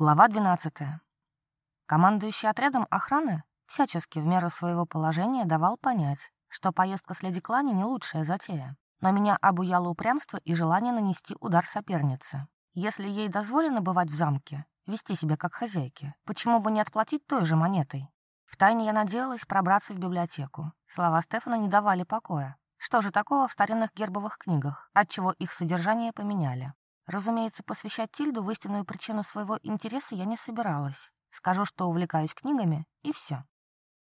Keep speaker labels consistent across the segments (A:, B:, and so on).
A: Глава 12. Командующий отрядом охраны всячески в меру своего положения давал понять, что поездка с леди Клани не лучшая затея. Но меня обуяло упрямство и желание нанести удар сопернице. Если ей дозволено бывать в замке, вести себя как хозяйки, почему бы не отплатить той же монетой? Втайне я надеялась пробраться в библиотеку. Слова Стефана не давали покоя. Что же такого в старинных гербовых книгах, отчего их содержание поменяли? Разумеется, посвящать Тильду в истинную причину своего интереса я не собиралась. Скажу, что увлекаюсь книгами, и все.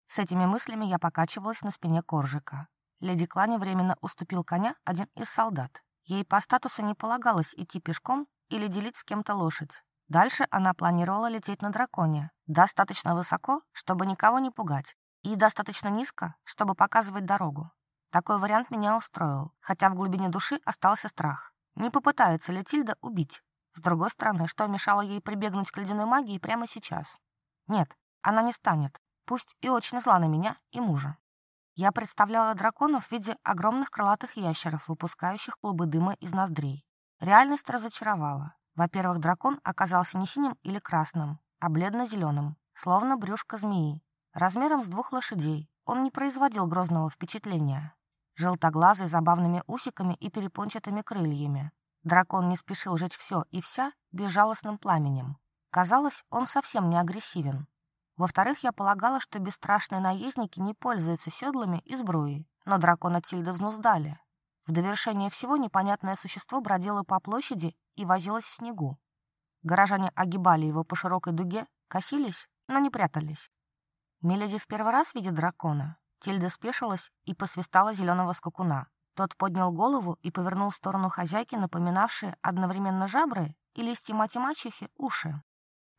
A: С этими мыслями я покачивалась на спине Коржика. Леди Клане временно уступил коня один из солдат. Ей по статусу не полагалось идти пешком или делить с кем-то лошадь. Дальше она планировала лететь на драконе. Достаточно высоко, чтобы никого не пугать. И достаточно низко, чтобы показывать дорогу. Такой вариант меня устроил, хотя в глубине души остался страх не попытаются Летильда убить. С другой стороны, что мешало ей прибегнуть к ледяной магии прямо сейчас? Нет, она не станет, пусть и очень зла на меня и мужа. Я представляла драконов в виде огромных крылатых ящеров, выпускающих клубы дыма из ноздрей. Реальность разочаровала. Во-первых, дракон оказался не синим или красным, а бледно-зеленым, словно брюшко змеи. Размером с двух лошадей он не производил грозного впечатления желтоглазый забавными усиками и перепончатыми крыльями. Дракон не спешил жить все и вся безжалостным пламенем. Казалось, он совсем не агрессивен. Во-вторых, я полагала, что бесстрашные наездники не пользуются седлами и сбруей, но дракона Тильда взнуздали. В довершение всего непонятное существо бродило по площади и возилось в снегу. Горожане огибали его по широкой дуге, косились, но не прятались. Миледи в первый раз видит дракона. Тильда спешилась и посвистала зеленого скакуна. Тот поднял голову и повернул в сторону хозяйки, напоминавшие одновременно жабры и листья мати-мачехи уши.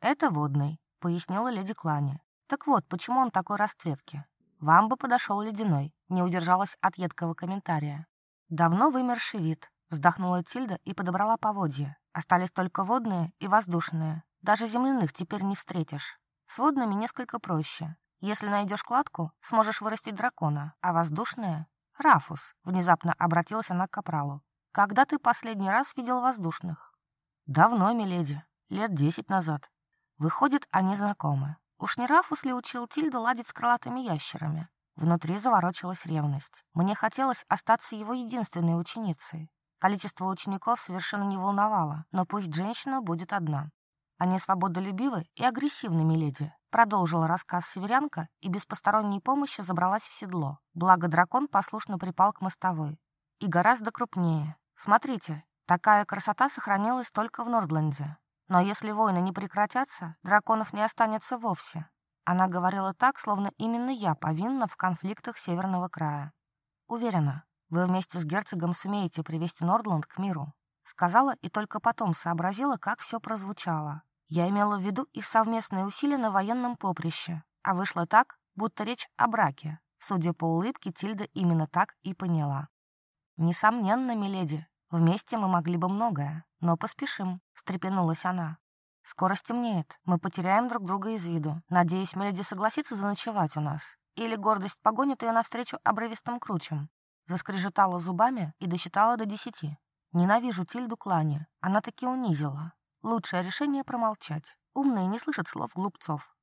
A: «Это водный», — пояснила леди Клани. «Так вот, почему он такой расцветки? Вам бы подошел ледяной», — не удержалась от едкого комментария. «Давно вымерший вид», — вздохнула Тильда и подобрала поводья. «Остались только водные и воздушные. Даже земляных теперь не встретишь. С водными несколько проще. Если найдешь кладку, сможешь вырастить дракона, а воздушные — Рафус», — внезапно обратилась она к капралу. «Когда ты последний раз видел воздушных?» «Давно, миледи. Лет десять назад. Выходит, они знакомы. Уж не Рафус ли учил Тильду ладить с крылатыми ящерами?» Внутри заворочилась ревность. Мне хотелось остаться его единственной ученицей. Количество учеников совершенно не волновало, но пусть женщина будет одна. Они свободолюбивы и агрессивны, миледи, Продолжила рассказ северянка и без посторонней помощи забралась в седло. Благо дракон послушно припал к мостовой. И гораздо крупнее. Смотрите, такая красота сохранилась только в Нордланде. Но если войны не прекратятся, драконов не останется вовсе. Она говорила так, словно именно я повинна в конфликтах Северного края. Уверена, вы вместе с герцогом сумеете привести Нордланд к миру. Сказала и только потом сообразила, как все прозвучало. Я имела в виду их совместные усилия на военном поприще, а вышло так, будто речь о браке. Судя по улыбке, Тильда именно так и поняла. «Несомненно, миледи, вместе мы могли бы многое, но поспешим», — встрепенулась она. «Скоро стемнеет, мы потеряем друг друга из виду. Надеюсь, миледи согласится заночевать у нас. Или гордость погонит ее навстречу обрывистым кручем». Заскрежетала зубами и досчитала до десяти. Ненавижу Тильду Клани, она таки унизила, Лучшее решение — промолчать. Умные не слышат слов глупцов.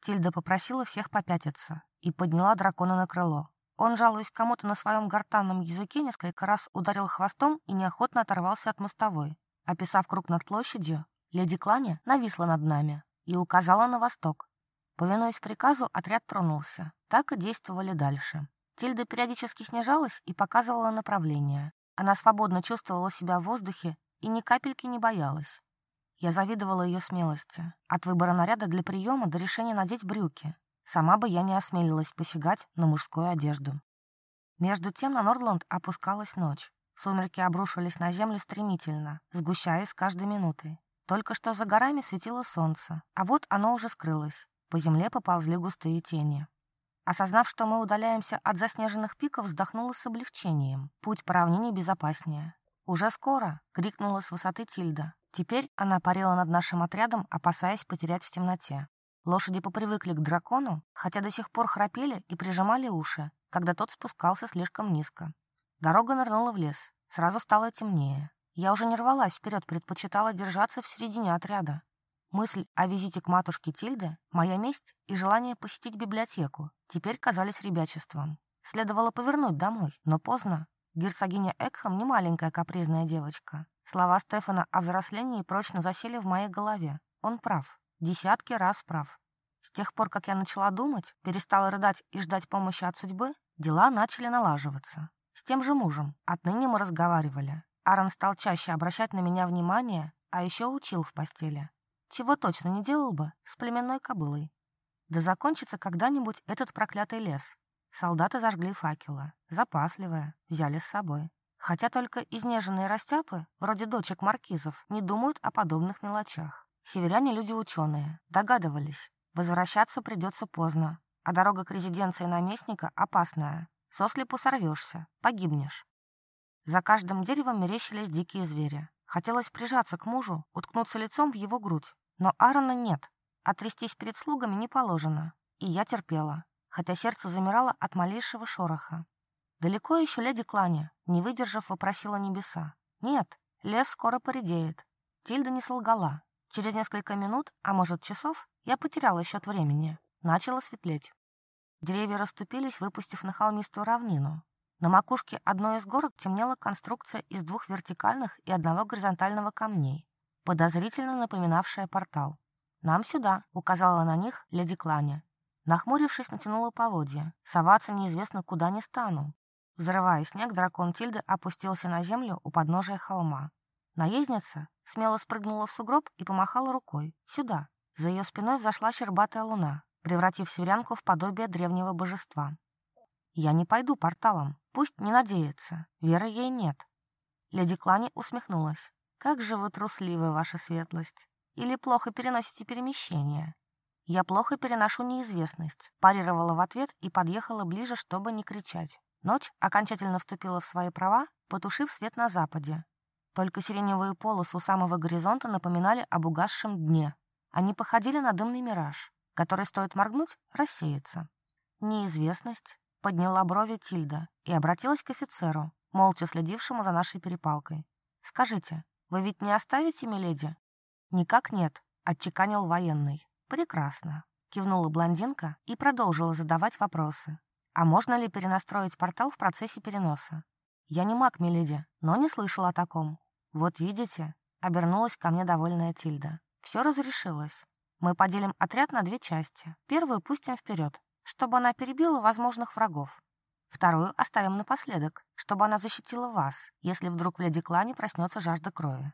A: Тильда попросила всех попятиться и подняла дракона на крыло. Он, жалуясь кому-то на своем гортанном языке, несколько раз ударил хвостом и неохотно оторвался от мостовой. Описав круг над площадью, леди Клани нависла над нами и указала на восток. Повинуясь приказу, отряд тронулся. Так и действовали дальше. Тильда периодически снижалась и показывала направление. Она свободно чувствовала себя в воздухе и ни капельки не боялась. Я завидовала ее смелости. От выбора наряда для приема до решения надеть брюки. Сама бы я не осмелилась посягать на мужскую одежду. Между тем на Нордланд опускалась ночь. Сумерки обрушились на землю стремительно, сгущаясь с каждой минутой. Только что за горами светило солнце, а вот оно уже скрылось. По земле поползли густые тени. Осознав, что мы удаляемся от заснеженных пиков, вздохнула с облегчением. Путь по равнине безопаснее. «Уже скоро!» — крикнула с высоты Тильда. Теперь она парила над нашим отрядом, опасаясь потерять в темноте. Лошади попривыкли к дракону, хотя до сих пор храпели и прижимали уши, когда тот спускался слишком низко. Дорога нырнула в лес. Сразу стало темнее. Я уже не рвалась вперед, предпочитала держаться в середине отряда. Мысль о визите к матушке Тильде, моя месть и желание посетить библиотеку теперь казались ребячеством. Следовало повернуть домой, но поздно. Герцогиня Экхэм не маленькая капризная девочка. Слова Стефана о взрослении прочно засели в моей голове. Он прав. Десятки раз прав. С тех пор, как я начала думать, перестала рыдать и ждать помощи от судьбы, дела начали налаживаться. С тем же мужем. Отныне мы разговаривали. Аарон стал чаще обращать на меня внимание, а еще учил в постели. Чего точно не делал бы с племенной кобылой. Да закончится когда-нибудь этот проклятый лес. Солдаты зажгли факелы, запасливые, взяли с собой. Хотя только изнеженные растяпы, вроде дочек маркизов, не думают о подобных мелочах. Северяне люди ученые, догадывались. Возвращаться придется поздно, а дорога к резиденции наместника опасная. Сослепу сорвешься, погибнешь. За каждым деревом мерещились дикие звери. Хотелось прижаться к мужу, уткнуться лицом в его грудь. Но Аарона нет. А Отрястись перед слугами не положено. И я терпела хотя сердце замирало от малейшего шороха. Далеко еще леди Кланя, не выдержав, вопросила небеса. «Нет, лес скоро поредеет». Тильда не солгала. Через несколько минут, а может часов, я потеряла счет времени. Начало светлеть. Деревья расступились, выпустив на холмистую равнину. На макушке одной из горок темнела конструкция из двух вертикальных и одного горизонтального камней, подозрительно напоминавшая портал. «Нам сюда», — указала на них леди Кланя. Нахмурившись, натянула поводья. Соваться неизвестно куда не стану. Взрывая снег, дракон Тильда опустился на землю у подножия холма. Наездница смело спрыгнула в сугроб и помахала рукой. Сюда. За ее спиной взошла щербатая луна, превратив северянку в подобие древнего божества. «Я не пойду порталом. Пусть не надеется. Веры ей нет». Леди Клани усмехнулась. «Как же вы трусливы, ваша светлость! Или плохо переносите перемещение? «Я плохо переношу неизвестность», – парировала в ответ и подъехала ближе, чтобы не кричать. Ночь окончательно вступила в свои права, потушив свет на западе. Только сиреневые полосы у самого горизонта напоминали об угасшем дне. Они походили на дымный мираж, который, стоит моргнуть, рассеется. «Неизвестность», — подняла брови Тильда и обратилась к офицеру, молча следившему за нашей перепалкой. «Скажите, вы ведь не оставите, миледи?» «Никак нет», — отчеканил военный. «Прекрасно», — кивнула блондинка и продолжила задавать вопросы. «А можно ли перенастроить портал в процессе переноса?» «Я не маг, миледи, но не слышал о таком». «Вот видите», — обернулась ко мне довольная Тильда. «Все разрешилось. Мы поделим отряд на две части. Первую пустим вперед, чтобы она перебила возможных врагов. Вторую оставим напоследок, чтобы она защитила вас, если вдруг в леди Клане проснется жажда крови».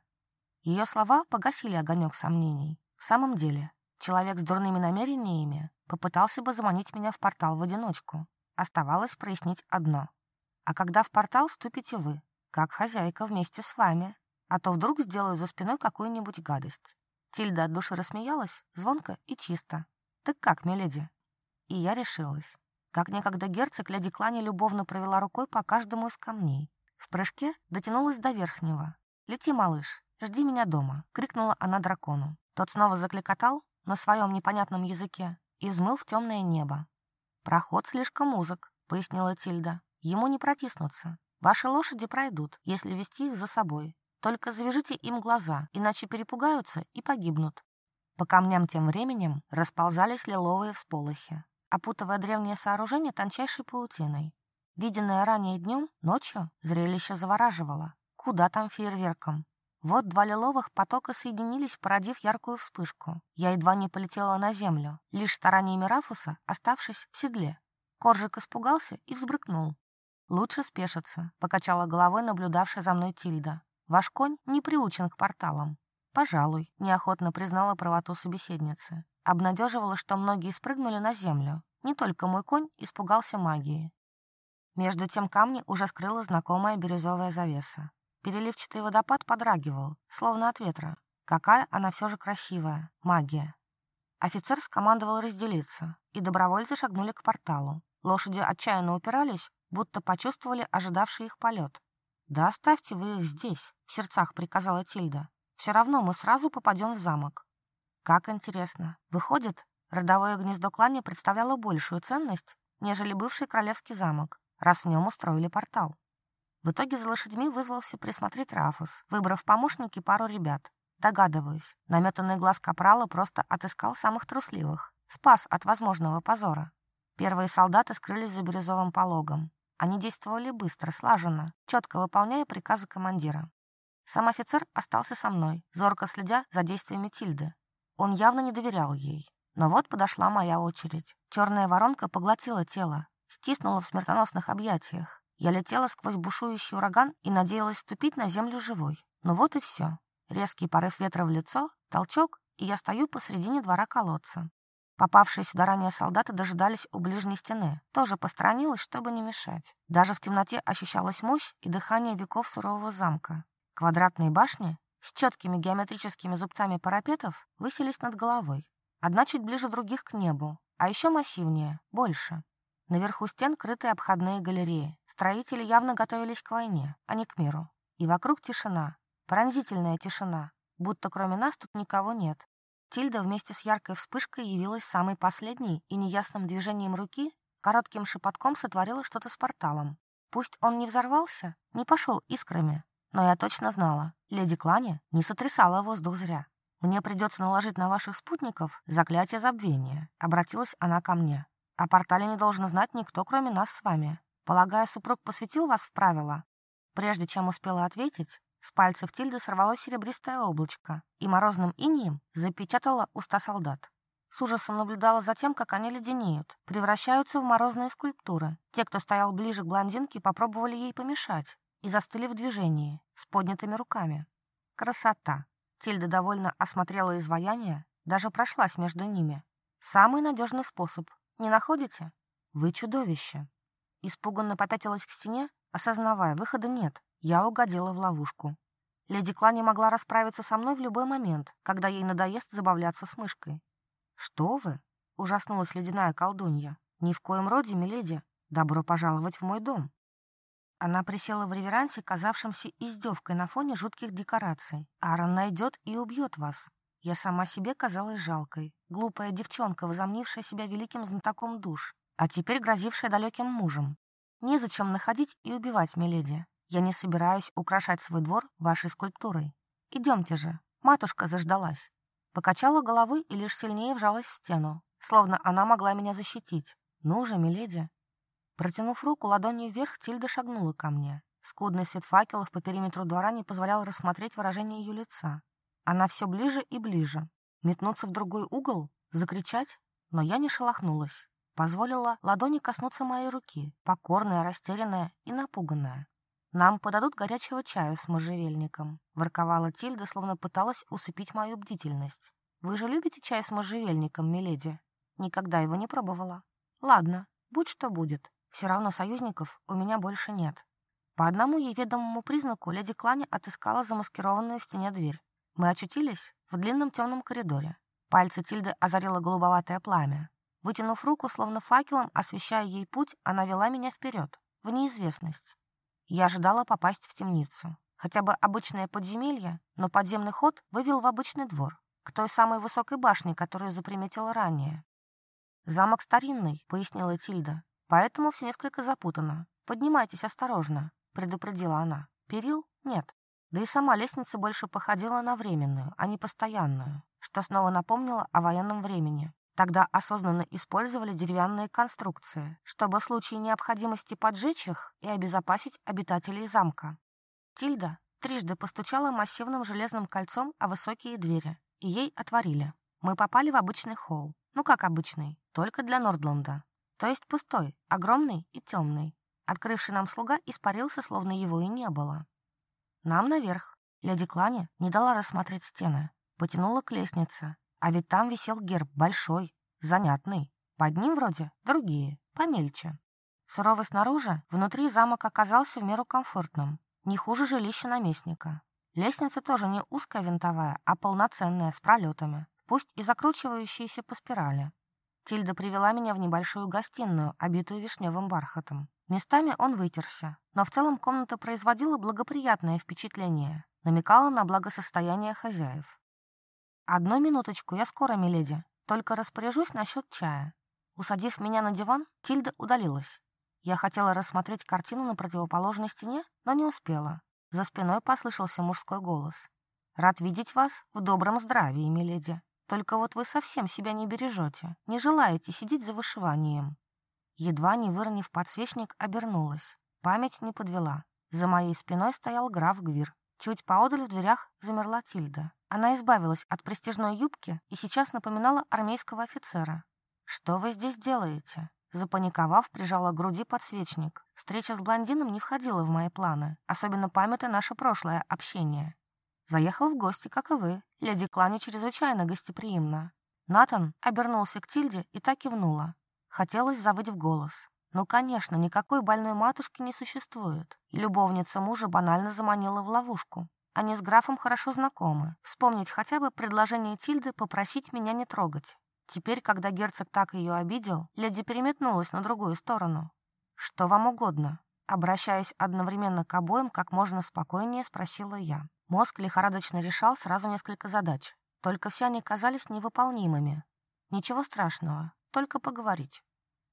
A: Ее слова погасили огонек сомнений. В самом деле, Человек с дурными намерениями попытался бы заманить меня в портал в одиночку. Оставалось прояснить одно. А когда в портал вступите вы, как хозяйка вместе с вами, а то вдруг сделаю за спиной какую-нибудь гадость. Тильда от души рассмеялась, звонко и чисто. «Так как, миледи?» И я решилась. Как некогда герцог леди Клани любовно провела рукой по каждому из камней. В прыжке дотянулась до верхнего. «Лети, малыш, жди меня дома!» — крикнула она дракону. Тот снова закликотал, на своем непонятном языке и взмыл в темное небо. «Проход слишком узок», — пояснила Тильда. «Ему не протиснуться. Ваши лошади пройдут, если вести их за собой. Только завяжите им глаза, иначе перепугаются и погибнут». По камням тем временем расползались лиловые всполохи, опутывая древнее сооружение тончайшей паутиной. Виденное ранее днем, ночью, зрелище завораживало. Куда там фейерверком? Вот два лиловых потока соединились, породив яркую вспышку. Я едва не полетела на землю, лишь стараниями Рафуса, оставшись в седле. Коржик испугался и взбрыкнул. «Лучше спешиться», — покачала головой наблюдавшая за мной Тильда. «Ваш конь не приучен к порталам». «Пожалуй», — неохотно признала правоту собеседницы. Обнадеживала, что многие спрыгнули на землю. Не только мой конь испугался магии. Между тем камни уже скрыла знакомая бирюзовая завеса. Переливчатый водопад подрагивал, словно от ветра. Какая она все же красивая. Магия. Офицер скомандовал разделиться, и добровольцы шагнули к порталу. Лошади отчаянно упирались, будто почувствовали ожидавший их полет. «Да оставьте вы их здесь», — в сердцах приказала Тильда. «Все равно мы сразу попадем в замок». Как интересно. Выходит, родовое гнездо клани представляло большую ценность, нежели бывший королевский замок, раз в нем устроили портал. В итоге за лошадьми вызвался присмотреть Рафус, выбрав помощники пару ребят. Догадываюсь, наметанный глаз капрала просто отыскал самых трусливых. Спас от возможного позора. Первые солдаты скрылись за бирюзовым пологом. Они действовали быстро, слаженно, четко выполняя приказы командира. Сам офицер остался со мной, зорко следя за действиями Тильды. Он явно не доверял ей. Но вот подошла моя очередь. Черная воронка поглотила тело, стиснула в смертоносных объятиях. Я летела сквозь бушующий ураган и надеялась ступить на землю живой. Но вот и все. Резкий порыв ветра в лицо, толчок, и я стою посредине двора колодца. Попавшие сюда ранее солдаты дожидались у ближней стены. Тоже посторонилась, чтобы не мешать. Даже в темноте ощущалась мощь и дыхание веков сурового замка. Квадратные башни с четкими геометрическими зубцами парапетов высились над головой. Одна чуть ближе других к небу, а еще массивнее, больше. Наверху стен крытые обходные галереи. Строители явно готовились к войне, а не к миру. И вокруг тишина. Пронзительная тишина. Будто кроме нас тут никого нет. Тильда вместе с яркой вспышкой явилась самой последней и неясным движением руки коротким шепотком сотворила что-то с порталом. Пусть он не взорвался, не пошел искрами, но я точно знала, леди Клани не сотрясала воздух зря. «Мне придется наложить на ваших спутников заклятие забвения», — обратилась она ко мне. О портале не должен знать никто, кроме нас с вами. Полагаю, супруг посвятил вас в правила. Прежде чем успела ответить, с пальцев Тильды сорвалось серебристое облачко и морозным инием запечатало уста солдат. С ужасом наблюдала за тем, как они леденеют, превращаются в морозные скульптуры. Те, кто стоял ближе к блондинке, попробовали ей помешать и застыли в движении, с поднятыми руками. Красота! Тильда довольно осмотрела изваяние, даже прошлась между ними. Самый надежный способ не находите? Вы чудовище!» Испуганно попятилась к стене, осознавая, выхода нет. Я угодила в ловушку. Леди Клани могла расправиться со мной в любой момент, когда ей надоест забавляться с мышкой. «Что вы?» — ужаснулась ледяная колдунья. «Ни в коем роде, миледи. Добро пожаловать в мой дом». Она присела в реверансе, казавшемся издевкой на фоне жутких декораций. «Аарон найдет и убьет вас. Я сама себе казалась жалкой глупая девчонка, возомнившая себя великим знатоком душ, а теперь грозившая далеким мужем. Незачем находить и убивать, миледи. Я не собираюсь украшать свой двор вашей скульптурой. Идемте же. Матушка заждалась. Покачала головы и лишь сильнее вжалась в стену, словно она могла меня защитить. Ну же, миледи. Протянув руку ладонью вверх, Тильда шагнула ко мне. Скудный свет факелов по периметру двора не позволял рассмотреть выражение ее лица. Она все ближе и ближе метнуться в другой угол, закричать, но я не шелохнулась. Позволила ладони коснуться моей руки, покорная, растерянная и напуганная. «Нам подадут горячего чаю с можжевельником», — ворковала Тильда, словно пыталась усыпить мою бдительность. «Вы же любите чай с можжевельником, миледи?» «Никогда его не пробовала». «Ладно, будь что будет. Все равно союзников у меня больше нет». По одному ей ведомому признаку леди Клани отыскала замаскированную в стене дверь. Мы очутились в длинном темном коридоре. Пальцы Тильды озарило голубоватое пламя. Вытянув руку, словно факелом, освещая ей путь, она вела меня вперед, в неизвестность. Я ожидала попасть в темницу. Хотя бы обычное подземелье, но подземный ход вывел в обычный двор, к той самой высокой башне, которую заприметила ранее. «Замок старинный», — пояснила Тильда, «поэтому все несколько запутано. Поднимайтесь осторожно», — предупредила она. «Перил? Нет. Да и сама лестница больше походила на временную, а не постоянную, что снова напомнило о военном времени. Тогда осознанно использовали деревянные конструкции, чтобы в случае необходимости поджечь их и обезопасить обитателей замка. Тильда трижды постучала массивным железным кольцом о высокие двери, и ей отворили. Мы попали в обычный холл. Ну как обычный, только для Нордланда. То есть пустой, огромный и темный. Открывший нам слуга испарился, словно его и не было. Нам наверх. Леди Клани не дала рассмотреть стены. Потянула к лестнице. А ведь там висел герб большой, занятный. Под ним вроде другие, помельче. Суровый снаружи, внутри замок оказался в меру комфортным. Не хуже жилища наместника. Лестница тоже не узкая винтовая, а полноценная, с пролетами. Пусть и закручивающиеся по спирали. Тильда привела меня в небольшую гостиную, обитую вишневым бархатом. Местами он вытерся, но в целом комната производила благоприятное впечатление, намекала на благосостояние хозяев. «Одну минуточку, я скоро, миледи. Только распоряжусь насчет чая». Усадив меня на диван, Тильда удалилась. Я хотела рассмотреть картину на противоположной стене, но не успела. За спиной послышался мужской голос. «Рад видеть вас в добром здравии, миледи». Только вот вы совсем себя не бережете, не желаете сидеть за вышиванием». Едва не выронив подсвечник, обернулась. Память не подвела. За моей спиной стоял граф Гвир. Чуть поодаль в дверях замерла Тильда. Она избавилась от престижной юбки и сейчас напоминала армейского офицера. «Что вы здесь делаете?» Запаниковав, прижала к груди подсвечник. Встреча с блондином не входила в мои планы, особенно памятая наше прошлое общение заехал в гости, как и вы. Леди Клани чрезвычайно гостеприимна». Натан обернулся к Тильде и так кивнула. Хотелось завыть в голос. Но, конечно, никакой больной матушки не существует. Любовница мужа банально заманила в ловушку. Они с графом хорошо знакомы. Вспомнить хотя бы предложение Тильды попросить меня не трогать. Теперь, когда герцог так ее обидел, леди переметнулась на другую сторону. «Что вам угодно?» Обращаясь одновременно к обоим, как можно спокойнее спросила я. Мозг лихорадочно решал сразу несколько задач, только все они казались невыполнимыми. Ничего страшного, только поговорить.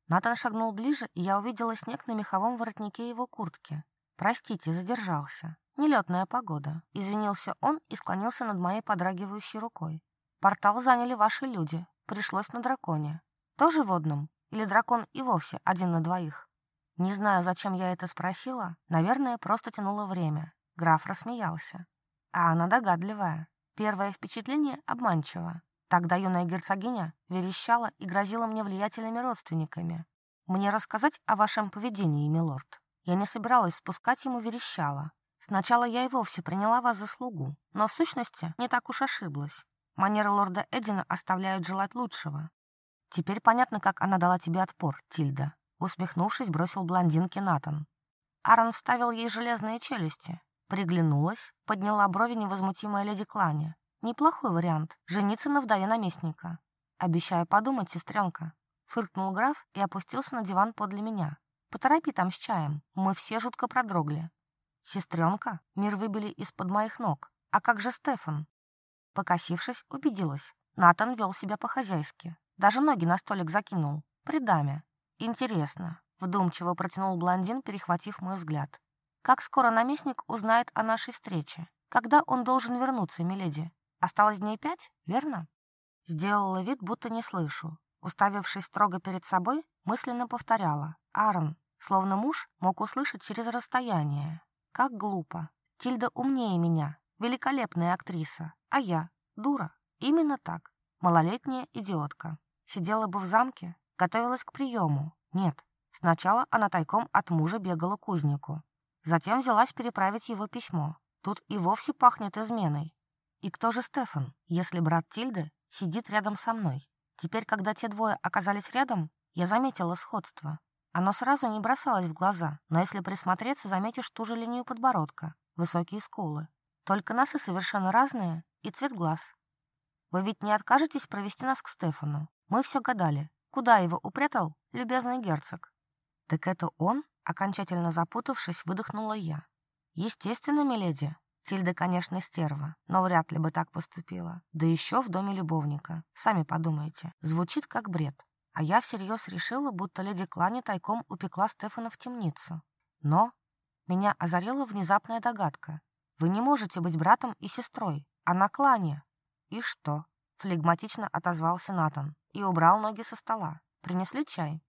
A: Натан шагнул ближе, и я увидела снег на меховом воротнике его куртки. «Простите, задержался. Нелетная погода», — извинился он и склонился над моей подрагивающей рукой. «Портал заняли ваши люди. Пришлось на драконе. Тоже водном? Или дракон и вовсе один на двоих?» Не знаю, зачем я это спросила. Наверное, просто тянуло время. Граф рассмеялся. А она догадливая. Первое впечатление обманчиво. Тогда юная герцогиня верещала и грозила мне влиятельными родственниками. «Мне рассказать о вашем поведении, милорд?» Я не собиралась спускать ему верещала. Сначала я и вовсе приняла вас за слугу, но в сущности не так уж ошиблась. Манеры лорда Эдина оставляют желать лучшего. Теперь понятно, как она дала тебе отпор, Тильда. Усмехнувшись, бросил блондинке Натан. Аарон вставил ей железные челюсти, Приглянулась, подняла брови невозмутимая леди Клани. «Неплохой вариант. Жениться на вдове наместника». «Обещаю подумать, сестренка». Фыркнул граф и опустился на диван подле меня. «Поторопи там с чаем. Мы все жутко продрогли». «Сестренка?» Мир выбили из-под моих ног. «А как же Стефан?» Покосившись, убедилась. Натан вел себя по-хозяйски. Даже ноги на столик закинул. При даме. «Интересно». Вдумчиво протянул блондин, перехватив мой взгляд. Как скоро наместник узнает о нашей встрече? Когда он должен вернуться, миледи? Осталось дней пять, верно?» Сделала вид, будто не слышу. Уставившись строго перед собой, мысленно повторяла. Арн, словно муж, мог услышать через расстояние. Как глупо. Тильда умнее меня, великолепная актриса, а я — дура. Именно так. Малолетняя идиотка. Сидела бы в замке, готовилась к приему. Нет, сначала она тайком от мужа бегала к кузнику. Затем взялась переправить его письмо. Тут и вовсе пахнет изменой. И кто же Стефан, если брат Тильды сидит рядом со мной? Теперь, когда те двое оказались рядом, я заметила сходство. Оно сразу не бросалось в глаза, но если присмотреться, заметишь ту же линию подбородка, высокие скулы. Только носы совершенно разные и цвет глаз. Вы ведь не откажетесь провести нас к Стефану? Мы все гадали, куда его упрятал любезный герцог. Так это он? Окончательно запутавшись, выдохнула я. Естественно, миледи. Тильда, конечно, стерва, но вряд ли бы так поступила. Да еще в доме любовника. Сами подумайте. Звучит как бред. А я всерьез решила, будто леди Клани тайком упекла Стефана в темницу. Но меня озарила внезапная догадка. Вы не можете быть братом и сестрой. А Она Клани. И что? Флегматично отозвался Натан и убрал ноги со стола. Принесли чай.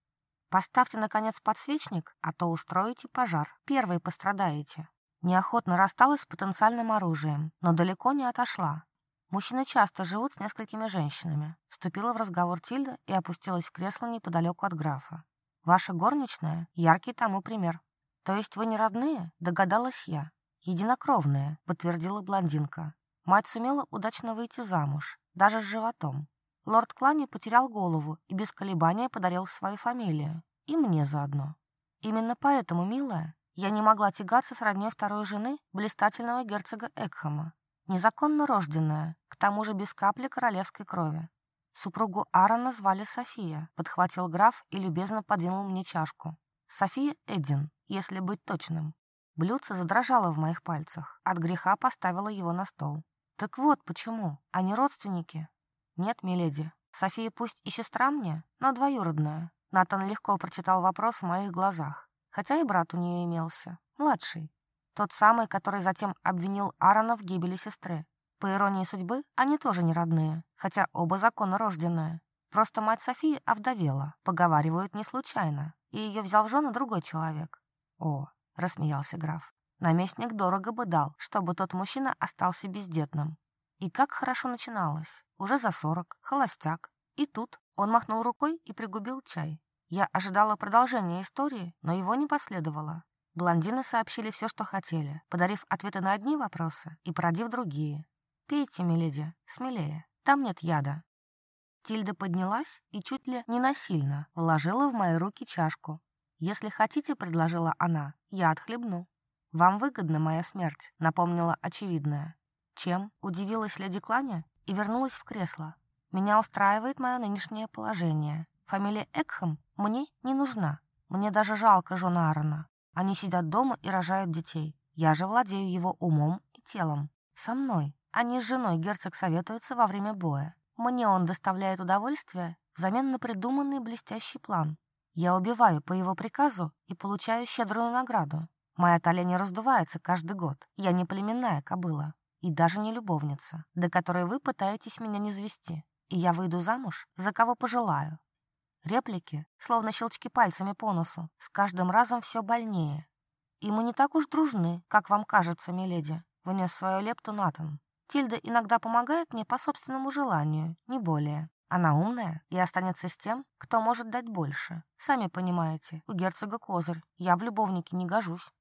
A: Поставьте, наконец, подсвечник, а то устроите пожар. Первые пострадаете». Неохотно рассталась с потенциальным оружием, но далеко не отошла. Мужчины часто живут с несколькими женщинами. Вступила в разговор Тильда и опустилась в кресло неподалеку от графа. «Ваша горничная – яркий тому пример». «То есть вы не родные?» – догадалась я. «Единокровные», – подтвердила блондинка. Мать сумела удачно выйти замуж, даже с животом. Лорд Клани потерял голову и без колебания подарил свою фамилию. И мне заодно. Именно поэтому, милая, я не могла тягаться с родней второй жены блистательного герцога Экхама, незаконно рожденная, к тому же без капли королевской крови. Супругу Аарона звали София, подхватил граф и любезно подвинул мне чашку. София Эдин, если быть точным. Блюдце задрожало в моих пальцах. От греха поставила его на стол. Так вот почему. А Они родственники. «Нет, миледи, София пусть и сестра мне, но двоюродная». Натан легко прочитал вопрос в моих глазах, хотя и брат у нее имелся, младший. Тот самый, который затем обвинил Аарона в гибели сестры. По иронии судьбы, они тоже не родные, хотя оба закона рожденные. Просто мать Софии овдовела, поговаривают не случайно, и ее взял в жены другой человек. «О», — рассмеялся граф, — «наместник дорого бы дал, чтобы тот мужчина остался бездетным. И как хорошо начиналось. Уже за сорок, холостяк. И тут он махнул рукой и пригубил чай. Я ожидала продолжения истории, но его не последовало. Блондины сообщили все, что хотели, подарив ответы на одни вопросы и породив другие. «Пейте, миледи, смелее. Там нет яда». Тильда поднялась и чуть ли не насильно вложила в мои руки чашку. «Если хотите», — предложила она, — «я отхлебну». «Вам выгодна моя смерть», — напомнила очевидная. Чем? Удивилась леди Кланя и вернулась в кресло. Меня устраивает мое нынешнее положение. Фамилия Экхэм мне не нужна. Мне даже жалко жена Аарона. Они сидят дома и рожают детей. Я же владею его умом и телом. Со мной. Они с женой герцог советуются во время боя. Мне он доставляет удовольствие взамен на придуманный блестящий план. Я убиваю по его приказу и получаю щедрую награду. Моя талия не раздувается каждый год. Я не племенная кобыла и даже не любовница, до которой вы пытаетесь меня не звести, и я выйду замуж, за кого пожелаю». Реплики, словно щелчки пальцами по носу, с каждым разом все больнее. «И мы не так уж дружны, как вам кажется, миледи», — внес свою лепту Натан. «Тильда иногда помогает мне по собственному желанию, не более. Она умная и останется с тем, кто может дать больше. Сами понимаете, у герцога козырь, я в любовнике не гожусь».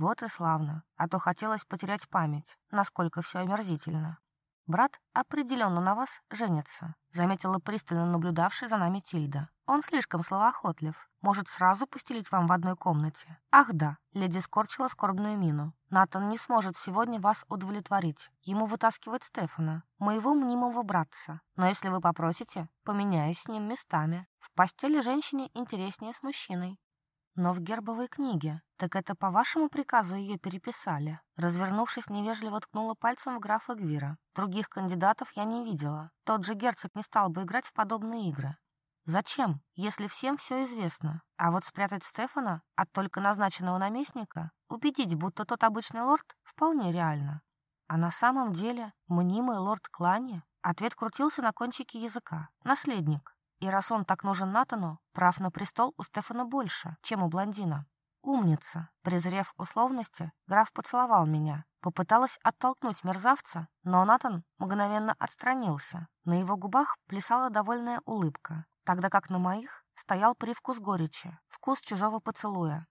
A: Вот и славно, а то хотелось потерять память, насколько все омерзительно. Брат определенно на вас женится, заметила пристально наблюдавшая за нами Тильда. Он слишком словоохотлив, может сразу постелить вам в одной комнате. Ах да, леди скорчила скорбную мину. Натан не сможет сегодня вас удовлетворить. Ему вытаскивать Стефана, моего мнимого братца. Но если вы попросите, поменяюсь с ним местами. В постели женщине интереснее с мужчиной но в гербовой книге. Так это по вашему приказу ее переписали?» Развернувшись, невежливо ткнула пальцем в графа Гвира. «Других кандидатов я не видела. Тот же герцог не стал бы играть в подобные игры». «Зачем, если всем все известно? А вот спрятать Стефана от только назначенного наместника, убедить, будто тот обычный лорд, вполне реально. А на самом деле мнимый лорд Клани?» Ответ крутился на кончике языка. «Наследник. И раз он так нужен Натану, прав на престол у Стефана больше, чем у блондина. Умница. Презрев условности, граф поцеловал меня. Попыталась оттолкнуть мерзавца, но Натан мгновенно отстранился. На его губах плясала довольная улыбка, тогда как на моих стоял привкус горечи, вкус чужого поцелуя.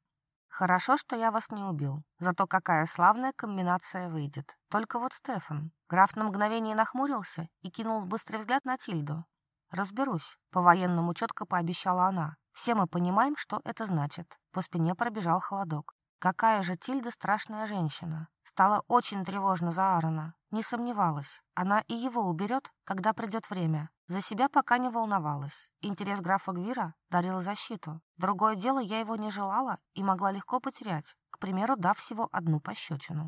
A: Хорошо, что я вас не убил. Зато какая славная комбинация выйдет. Только вот Стефан. Граф на мгновение нахмурился и кинул быстрый взгляд на Тильду. «Разберусь», — по-военному четко пообещала она. «Все мы понимаем, что это значит». По спине пробежал холодок. Какая же Тильда страшная женщина. Стало очень тревожно за Аарона. Не сомневалась. Она и его уберет, когда придет время. За себя пока не волновалась. Интерес графа Гвира дарил защиту. Другое дело, я его не желала и могла легко потерять, к примеру, дав всего одну пощечину.